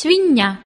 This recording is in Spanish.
świnia